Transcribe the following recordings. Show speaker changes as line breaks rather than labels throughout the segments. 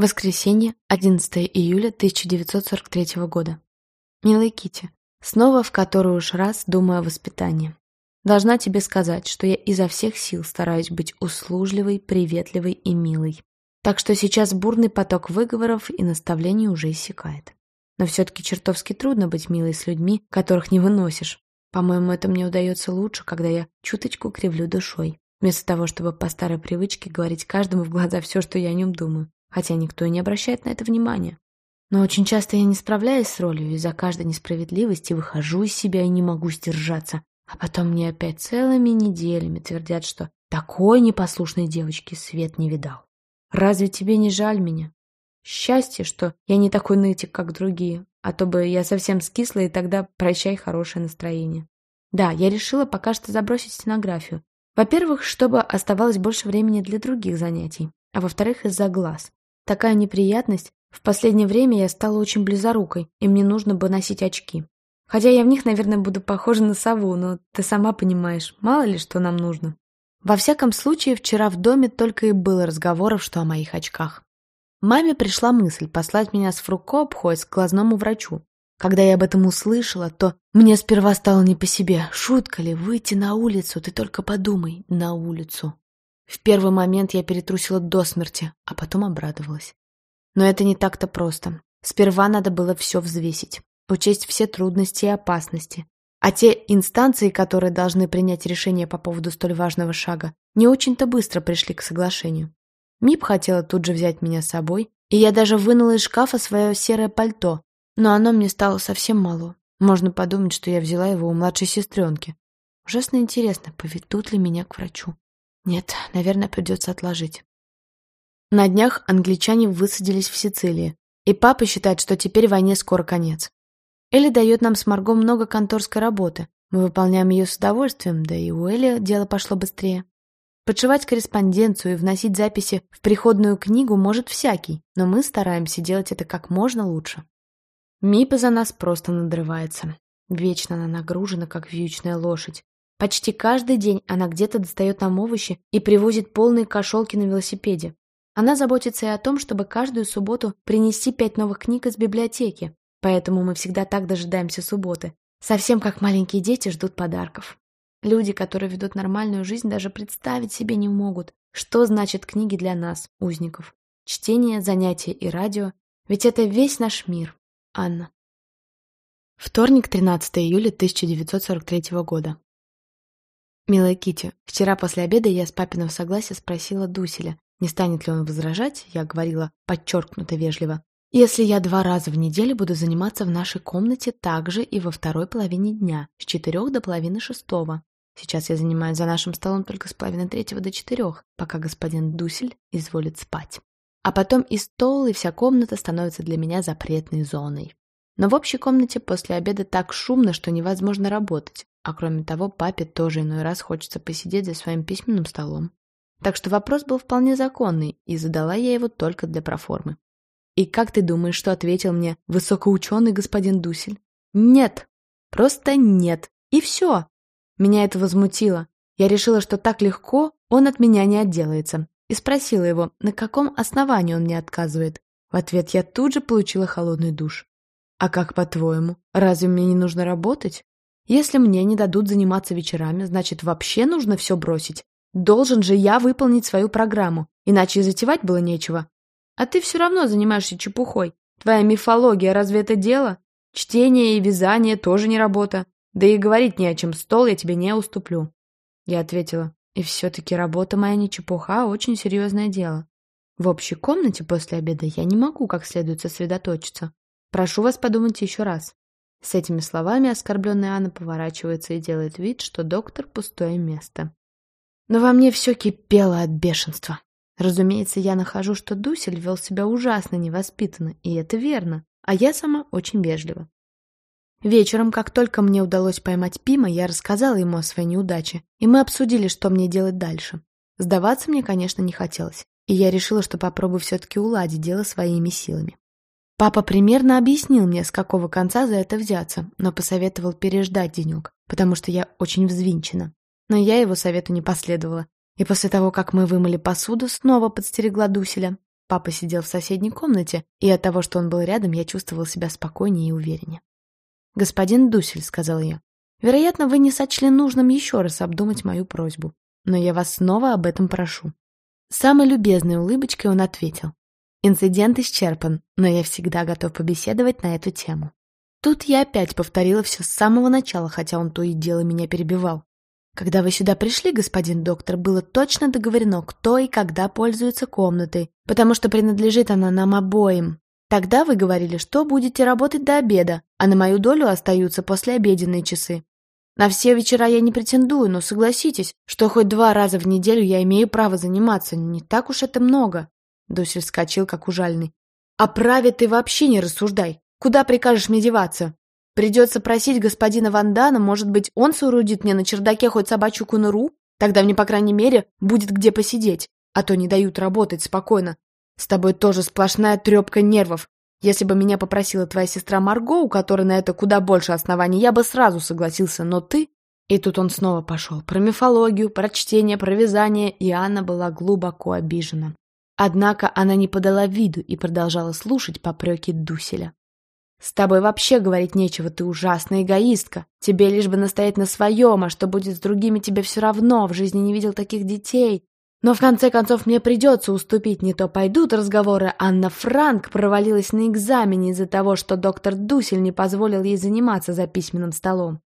Воскресенье, 11 июля 1943 года. Милая Кити, снова в который уж раз думаю о воспитании. Должна тебе сказать, что я изо всех сил стараюсь быть услужливой, приветливой и милой. Так что сейчас бурный поток выговоров и наставлений уже иссякает. Но все-таки чертовски трудно быть милой с людьми, которых не выносишь. По-моему, это мне удается лучше, когда я чуточку кривлю душой, вместо того, чтобы по старой привычке говорить каждому в глаза все, что я о нем думаю хотя никто и не обращает на это внимания. Но очень часто я не справляюсь с ролью, из-за каждой несправедливости выхожу из себя и не могу сдержаться. А потом мне опять целыми неделями твердят, что такой непослушной девочки свет не видал. Разве тебе не жаль меня? Счастье, что я не такой нытик, как другие, а то бы я совсем скисла, и тогда прощай хорошее настроение. Да, я решила пока что забросить стенографию. Во-первых, чтобы оставалось больше времени для других занятий, а во-вторых, из-за глаз. Такая неприятность. В последнее время я стала очень близорукой, и мне нужно бы носить очки. Хотя я в них, наверное, буду похожа на сову, но ты сама понимаешь, мало ли что нам нужно. Во всяком случае, вчера в доме только и было разговоров, что о моих очках. Маме пришла мысль послать меня с Фруко к глазному врачу. Когда я об этом услышала, то мне сперва стало не по себе. Шутка ли, выйти на улицу, ты только подумай, на улицу. В первый момент я перетрусила до смерти, а потом обрадовалась. Но это не так-то просто. Сперва надо было все взвесить, учесть все трудности и опасности. А те инстанции, которые должны принять решение по поводу столь важного шага, не очень-то быстро пришли к соглашению. Мип хотела тут же взять меня с собой, и я даже вынула из шкафа свое серое пальто, но оно мне стало совсем мало. Можно подумать, что я взяла его у младшей сестренки. Ужасно интересно, поведут ли меня к врачу. Нет, наверное, придется отложить. На днях англичане высадились в Сицилии, и папа считает, что теперь войне скоро конец. Элли дает нам с Марго много конторской работы. Мы выполняем ее с удовольствием, да и у Элли дело пошло быстрее. Подшивать корреспонденцию и вносить записи в приходную книгу может всякий, но мы стараемся делать это как можно лучше. Мипа за нас просто надрывается. Вечно она нагружена, как вьючная лошадь. Почти каждый день она где-то достает нам овощи и привозит полные кошелки на велосипеде. Она заботится и о том, чтобы каждую субботу принести пять новых книг из библиотеки, поэтому мы всегда так дожидаемся субботы. Совсем как маленькие дети ждут подарков. Люди, которые ведут нормальную жизнь, даже представить себе не могут, что значит книги для нас, узников. Чтение, занятия и радио. Ведь это весь наш мир. Анна. Вторник, 13 июля 1943 года. «Милая Кити, вчера после обеда я с папиного согласия спросила Дуселя, не станет ли он возражать, я говорила подчеркнуто вежливо, если я два раза в неделю буду заниматься в нашей комнате также и во второй половине дня, с четырех до половины шестого. Сейчас я занимаюсь за нашим столом только с половины третьего до четырех, пока господин Дусель изволит спать. А потом и стол, и вся комната становятся для меня запретной зоной. Но в общей комнате после обеда так шумно, что невозможно работать. А кроме того, папе тоже иной раз хочется посидеть за своим письменным столом. Так что вопрос был вполне законный, и задала я его только для проформы. И как ты думаешь, что ответил мне высокоученый господин Дусель? Нет. Просто нет. И все. Меня это возмутило. Я решила, что так легко он от меня не отделается. И спросила его, на каком основании он мне отказывает. В ответ я тут же получила холодный душ. А как по-твоему, разве мне не нужно работать? Если мне не дадут заниматься вечерами, значит, вообще нужно все бросить. Должен же я выполнить свою программу, иначе и затевать было нечего. А ты все равно занимаешься чепухой. Твоя мифология разве это дело? Чтение и вязание тоже не работа. Да и говорить не о чем, стол я тебе не уступлю. Я ответила, и все-таки работа моя не чепуха, а очень серьезное дело. В общей комнате после обеда я не могу как следует сосредоточиться. Прошу вас подумать еще раз. С этими словами оскорбленная Анна поворачивается и делает вид, что доктор — пустое место. Но во мне все кипело от бешенства. Разумеется, я нахожу, что Дусель вел себя ужасно невоспитанно, и это верно, а я сама очень вежлива. Вечером, как только мне удалось поймать Пима, я рассказала ему о своей неудаче, и мы обсудили, что мне делать дальше. Сдаваться мне, конечно, не хотелось, и я решила, что попробую все-таки уладить дело своими силами. Папа примерно объяснил мне, с какого конца за это взяться, но посоветовал переждать денек, потому что я очень взвинчена. Но я его совету не последовала. И после того, как мы вымыли посуду, снова подстерегла Дуселя. Папа сидел в соседней комнате, и от того, что он был рядом, я чувствовал себя спокойнее и увереннее. «Господин Дусель», — сказал я, — «вероятно, вы не сочли нужным еще раз обдумать мою просьбу, но я вас снова об этом прошу». Самой любезной улыбочкой он ответил. «Инцидент исчерпан, но я всегда готов побеседовать на эту тему». Тут я опять повторила все с самого начала, хотя он то и дело меня перебивал. Когда вы сюда пришли, господин доктор, было точно договорено, кто и когда пользуется комнатой, потому что принадлежит она нам обоим. Тогда вы говорили, что будете работать до обеда, а на мою долю остаются послеобеденные часы. На все вечера я не претендую, но согласитесь, что хоть два раза в неделю я имею право заниматься, не так уж это много. Дусель вскочил, как ужальный. О праве ты вообще не рассуждай. Куда прикажешь мне деваться? Придется просить господина Вандана, может быть, он соорудит мне на чердаке хоть собачью конуру? Тогда мне, по крайней мере, будет где посидеть, а то не дают работать спокойно. С тобой тоже сплошная трепка нервов. Если бы меня попросила твоя сестра Марго, у которой на это куда больше оснований, я бы сразу согласился, но ты... И тут он снова пошел. Про мифологию, про чтение, про вязание, и Анна была глубоко обижена. Однако она не подала виду и продолжала слушать попреки Дуселя. «С тобой вообще говорить нечего, ты ужасная эгоистка. Тебе лишь бы настоять на своем, а что будет с другими, тебе все равно. В жизни не видел таких детей. Но в конце концов мне придется уступить, не то пойдут разговоры. Анна Франк провалилась на экзамене из-за того, что доктор Дусель не позволил ей заниматься за письменным столом.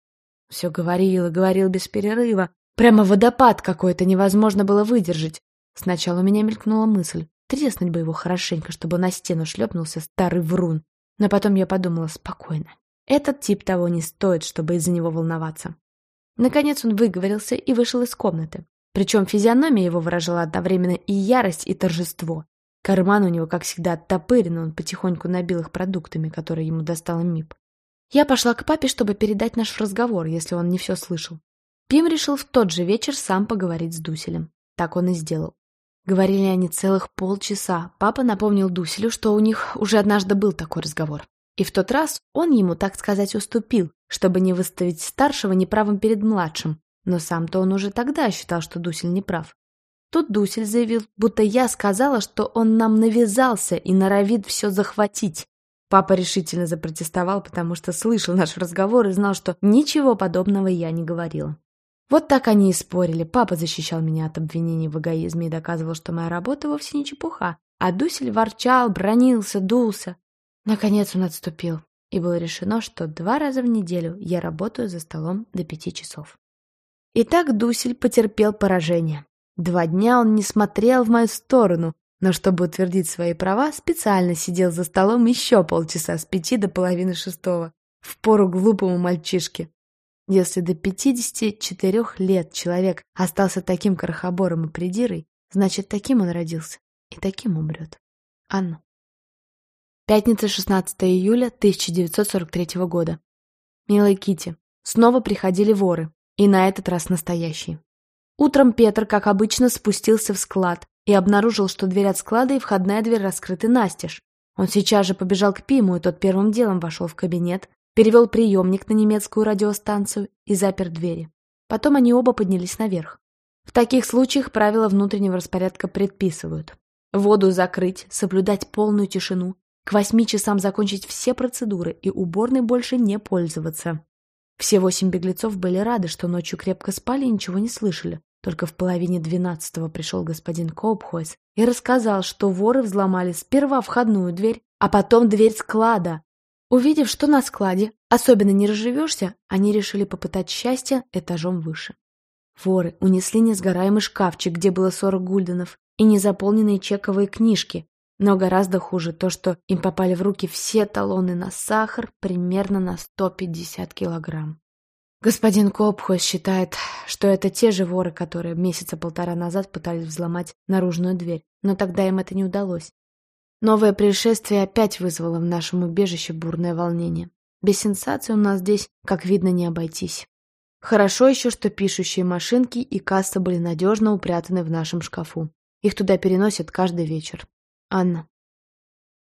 Все говорил и говорил без перерыва. Прямо водопад какой-то невозможно было выдержать. Сначала у меня мелькнула мысль. Треснуть бы его хорошенько, чтобы на стену шлепнулся старый врун. Но потом я подумала спокойно. Этот тип того не стоит, чтобы из-за него волноваться. Наконец он выговорился и вышел из комнаты. Причем физиономия его выражала одновременно и ярость, и торжество. Карман у него, как всегда, оттопырен, он потихоньку набил их продуктами, которые ему достала МИП. Я пошла к папе, чтобы передать наш разговор, если он не все слышал. Пим решил в тот же вечер сам поговорить с Дуселем. Так он и сделал. Говорили они целых полчаса. Папа напомнил Дуселю, что у них уже однажды был такой разговор. И в тот раз он ему, так сказать, уступил, чтобы не выставить старшего неправым перед младшим. Но сам-то он уже тогда считал, что Дусель неправ. Тут Дусель заявил, будто я сказала, что он нам навязался и норовит все захватить. Папа решительно запротестовал, потому что слышал наш разговор и знал, что ничего подобного я не говорила. Вот так они и спорили. Папа защищал меня от обвинений в эгоизме и доказывал, что моя работа вовсе не чепуха. А Дусель ворчал, бронился, дулся. Наконец он отступил, и было решено, что два раза в неделю я работаю за столом до пяти часов. Итак, Дусель потерпел поражение. Два дня он не смотрел в мою сторону, но чтобы утвердить свои права, специально сидел за столом еще полчаса с пяти до половины шестого. В пору глупому мальчишке. Если до 54 лет человек остался таким крохобором и придирой, значит, таким он родился и таким умрет. Анна. Пятница, 16 июля 1943 года. Милая Кити, снова приходили воры, и на этот раз настоящие. Утром Петр, как обычно, спустился в склад и обнаружил, что дверь от склада и входная дверь раскрыты настежь. Он сейчас же побежал к Пиму, и тот первым делом вошел в кабинет, перевел приемник на немецкую радиостанцию и запер двери. Потом они оба поднялись наверх. В таких случаях правила внутреннего распорядка предписывают. Воду закрыть, соблюдать полную тишину, к восьми часам закончить все процедуры и уборной больше не пользоваться. Все восемь беглецов были рады, что ночью крепко спали и ничего не слышали. Только в половине двенадцатого пришел господин Коупхойс и рассказал, что воры взломали сперва входную дверь, а потом дверь склада, Увидев, что на складе особенно не разживешься, они решили попытать счастье этажом выше. Воры унесли несгораемый шкафчик, где было 40 гульденов, и незаполненные чековые книжки. Но гораздо хуже то, что им попали в руки все талоны на сахар примерно на 150 килограмм. Господин Копхос считает, что это те же воры, которые месяца полтора назад пытались взломать наружную дверь, но тогда им это не удалось. Новое происшествие опять вызвало в нашем убежище бурное волнение. Без сенсаций у нас здесь, как видно, не обойтись. Хорошо еще, что пишущие машинки и касса были надежно упрятаны в нашем шкафу. Их туда переносят каждый вечер. Анна.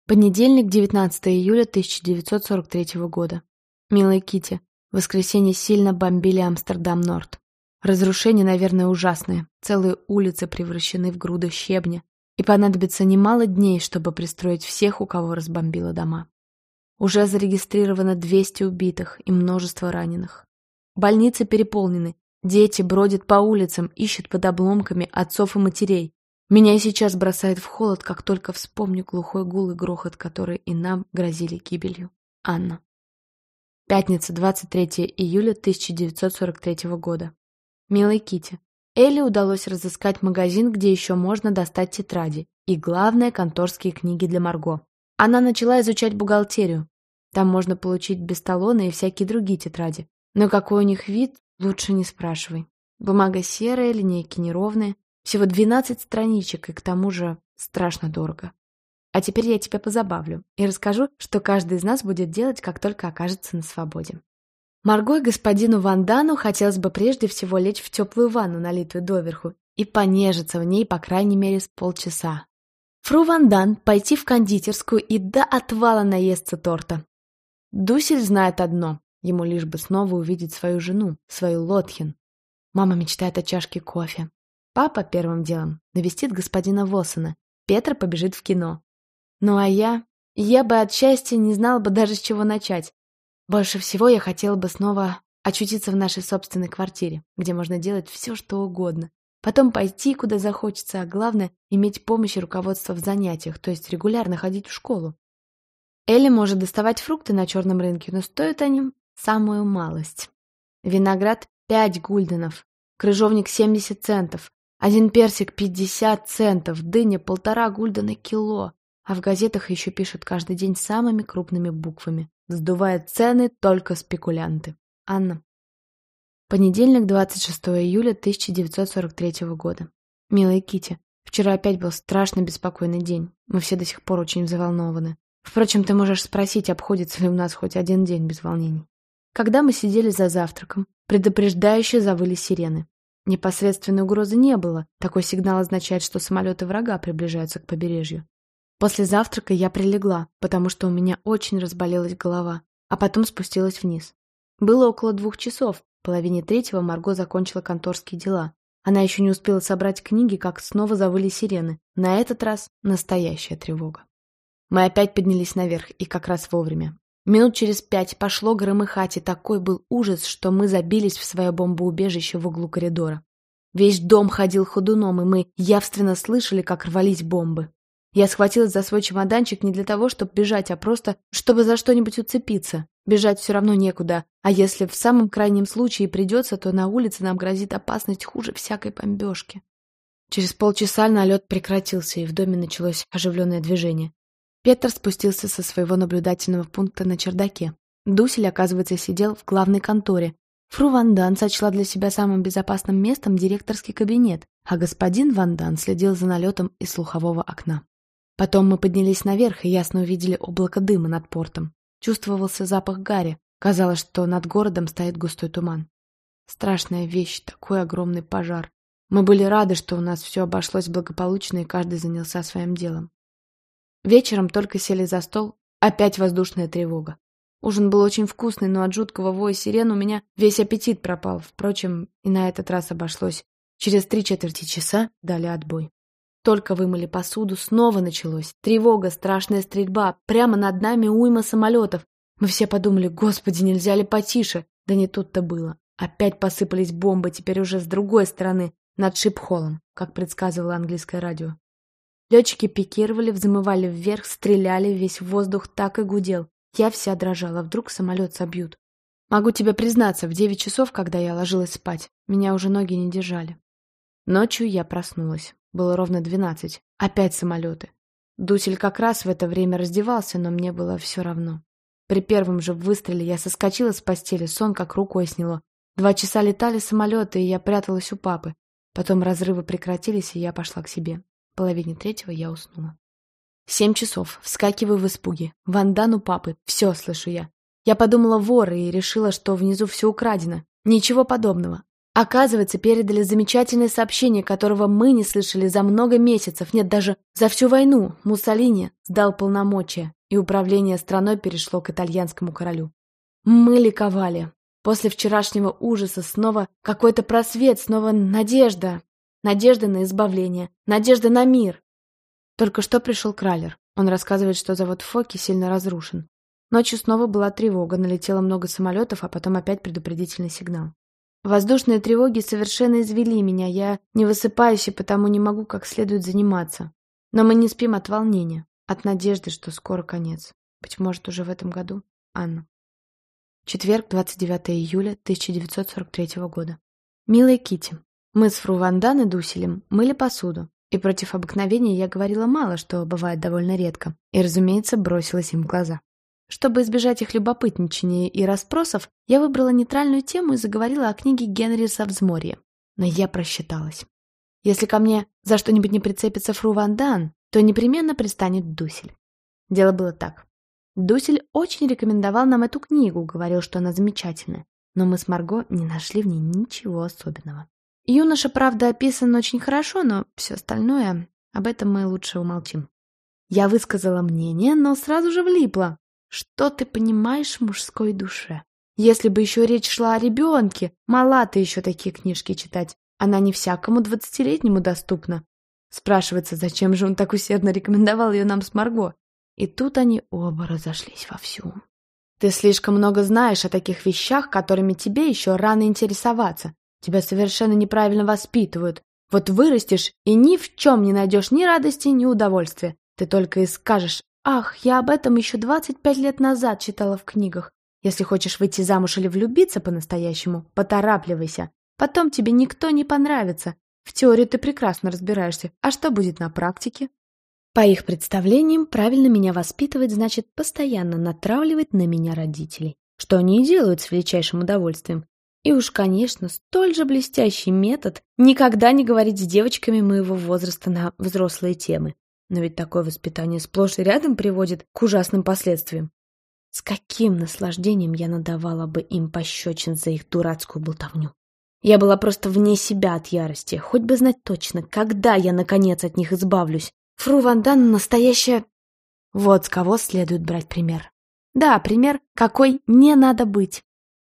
Понедельник, 19 июля 1943 года. Милая Кити, в воскресенье сильно бомбили Амстердам-Норд. Разрушения, наверное, ужасные. Целые улицы превращены в груды щебня. И понадобится немало дней, чтобы пристроить всех, у кого разбомбило дома. Уже зарегистрировано 200 убитых и множество раненых. Больницы переполнены, дети бродят по улицам, ищут под обломками отцов и матерей. Меня и сейчас бросает в холод, как только вспомню глухой гул и грохот, которые и нам грозили гибелью. Анна. Пятница, 23 июля 1943 года. Милый Кити, Элли удалось разыскать магазин, где еще можно достать тетради, и, главное, конторские книги для Марго. Она начала изучать бухгалтерию. Там можно получить без и всякие другие тетради. Но какой у них вид, лучше не спрашивай. Бумага серая, линейки неровные. Всего 12 страничек, и к тому же страшно дорого. А теперь я тебя позабавлю и расскажу, что каждый из нас будет делать, как только окажется на свободе. Марго и господину Вандану хотелось бы прежде всего лечь в теплую ванну, налитую доверху, и понежиться в ней по крайней мере с полчаса. Фру Вандан пойти в кондитерскую и до отвала наесться торта. Дусель знает одно, ему лишь бы снова увидеть свою жену, свою Лотхин. Мама мечтает о чашке кофе. Папа первым делом навестит господина Волсона. Петр побежит в кино. Ну а я... Я бы от счастья не знала бы даже с чего начать. Больше всего я хотела бы снова очутиться в нашей собственной квартире, где можно делать все, что угодно. Потом пойти, куда захочется, а главное — иметь помощь и руководство в занятиях, то есть регулярно ходить в школу. Элли может доставать фрукты на черном рынке, но стоят они самую малость. Виноград — 5 гульденов, крыжовник — 70 центов, один персик — 50 центов, дыня — полтора гульдена кило, а в газетах еще пишут каждый день самыми крупными буквами. Сдувают цены только спекулянты. Анна. Понедельник, 26 июля 1943 года. Милая Кити, вчера опять был страшно беспокойный день. Мы все до сих пор очень взволнованы. Впрочем, ты можешь спросить, обходится ли у нас хоть один день без волнений. Когда мы сидели за завтраком, предупреждающе завыли сирены. Непосредственной угрозы не было. Такой сигнал означает, что самолеты врага приближаются к побережью. После завтрака я прилегла, потому что у меня очень разболелась голова, а потом спустилась вниз. Было около двух часов, половине третьего Марго закончила конторские дела. Она еще не успела собрать книги, как снова завыли сирены. На этот раз настоящая тревога. Мы опять поднялись наверх, и как раз вовремя. Минут через пять пошло громыхать, и такой был ужас, что мы забились в свое бомбоубежище в углу коридора. Весь дом ходил ходуном, и мы явственно слышали, как рвались бомбы. Я схватилась за свой чемоданчик не для того, чтобы бежать, а просто, чтобы за что-нибудь уцепиться. Бежать все равно некуда, а если в самом крайнем случае придется, то на улице нам грозит опасность хуже всякой бомбежки. Через полчаса налет прекратился, и в доме началось оживленное движение. Петр спустился со своего наблюдательного пункта на чердаке. Дусель, оказывается, сидел в главной конторе. Фру Ван Дан сочла для себя самым безопасным местом директорский кабинет, а господин Ван Дан следил за налетом из слухового окна. Потом мы поднялись наверх и ясно увидели облако дыма над портом. Чувствовался запах гари. Казалось, что над городом стоит густой туман. Страшная вещь, такой огромный пожар. Мы были рады, что у нас все обошлось благополучно и каждый занялся своим делом. Вечером только сели за стол, опять воздушная тревога. Ужин был очень вкусный, но от жуткого воя сирен у меня весь аппетит пропал. Впрочем, и на этот раз обошлось. Через три четверти часа дали отбой. Только вымыли посуду, снова началось. Тревога, страшная стрельба. Прямо над нами уйма самолетов. Мы все подумали, господи, нельзя ли потише? Да не тут-то было. Опять посыпались бомбы, теперь уже с другой стороны, над Шипхолом, как предсказывало английское радио. Летчики пикировали, взмывали вверх, стреляли, весь воздух так и гудел. Я вся дрожала, вдруг самолет собьют. Могу тебе признаться, в девять часов, когда я ложилась спать, меня уже ноги не держали. Ночью я проснулась. Было ровно двенадцать. Опять самолеты. Дусель как раз в это время раздевался, но мне было все равно. При первом же выстреле я соскочила с постели, сон как рукой сняло. Два часа летали самолеты, и я пряталась у папы. Потом разрывы прекратились, и я пошла к себе. В половине третьего я уснула. Семь часов. Вскакиваю в испуге. Вандан у папы. Все слышу я. Я подумала воры и решила, что внизу все украдено. Ничего подобного. Оказывается, передали замечательное сообщение, которого мы не слышали за много месяцев, нет, даже за всю войну. Муссолини сдал полномочия, и управление страной перешло к итальянскому королю. Мы ликовали. После вчерашнего ужаса снова какой-то просвет, снова надежда. Надежда на избавление, надежда на мир. Только что пришел Кралер. Он рассказывает, что завод Фоки сильно разрушен. Ночью снова была тревога, налетело много самолетов, а потом опять предупредительный сигнал. Воздушные тревоги совершенно извели меня, я не высыпаюсь и потому не могу как следует заниматься. Но мы не спим от волнения, от надежды, что скоро конец. Быть может, уже в этом году. Анна. Четверг, 29 июля 1943 года. Милая Кити, мы с фру Ван Даан и Дусселем мыли посуду, и против обыкновения я говорила мало, что бывает довольно редко, и, разумеется, бросилось им в глаза. Чтобы избежать их любопытничания и расспросов, я выбрала нейтральную тему и заговорила о книге Генри с взморья. Но я просчиталась. Если ко мне за что-нибудь не прицепится фру Ван Даан, то непременно пристанет Дуссель. Дело было так. Дусель очень рекомендовал нам эту книгу, говорил, что она замечательная, но мы с Марго не нашли в ней ничего особенного. Юноша, правда, описан очень хорошо, но все остальное, об этом мы лучше умолчим. Я высказала мнение, но сразу же влипла. Что ты понимаешь в мужской душе? Если бы еще речь шла о ребенке, мала ты еще такие книжки читать. Она не всякому двадцатилетнему доступна. Спрашивается, зачем же он так усердно рекомендовал ее нам с Марго? И тут они оба разошлись вовсю. Ты слишком много знаешь о таких вещах, которыми тебе еще рано интересоваться. Тебя совершенно неправильно воспитывают. Вот вырастешь и ни в чем не найдешь ни радости, ни удовольствия. Ты только и скажешь, ах, я об этом еще 25 лет назад читала в книгах. Если хочешь выйти замуж или влюбиться по-настоящему, поторапливайся. Потом тебе никто не понравится. В теории ты прекрасно разбираешься. А что будет на практике? По их представлениям, правильно меня воспитывать значит постоянно натравливать на меня родителей, что они и делают с величайшим удовольствием. И уж, конечно, столь же блестящий метод никогда не говорить с девочками моего возраста на взрослые темы. Но ведь такое воспитание сплошь и рядом приводит к ужасным последствиям. С каким наслаждением я надавала бы им пощечин за их дурацкую болтовню. Я была просто вне себя от ярости, хоть бы знать точно, когда я, наконец, от них избавлюсь. Фру Вандан настоящая... Вот с кого следует брать пример. Да, пример, какой не надо быть.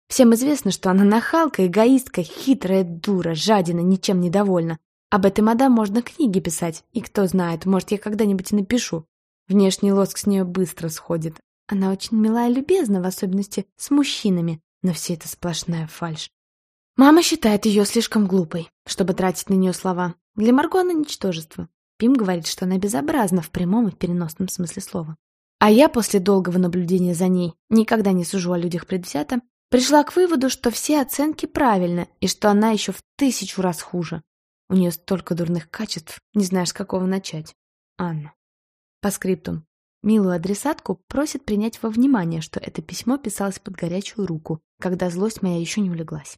Всем известно, что она нахалка, эгоистка, хитрая дура, жадина, ничем недовольна. Об этой мадам можно книги писать, и кто знает, может, я когда-нибудь и напишу. Внешний лоск с нее быстро сходит. Она очень милая и любезна, в особенности с мужчинами, но все это сплошная фальшь. Мама считает ее слишком глупой, чтобы тратить на нее слова. Для Марго она ничтожество. Пим говорит, что она безобразна в прямом и переносном смысле слова. А я после долгого наблюдения за ней, никогда не сужу о людях предвзято, Пришла к выводу, что все оценки правильны, и что она еще в тысячу раз хуже. У нее столько дурных качеств, не знаешь, с какого начать. Анна. По скриптум. Милую адресатку просит принять во внимание, что это письмо писалось под горячую руку, когда злость моя еще не улеглась.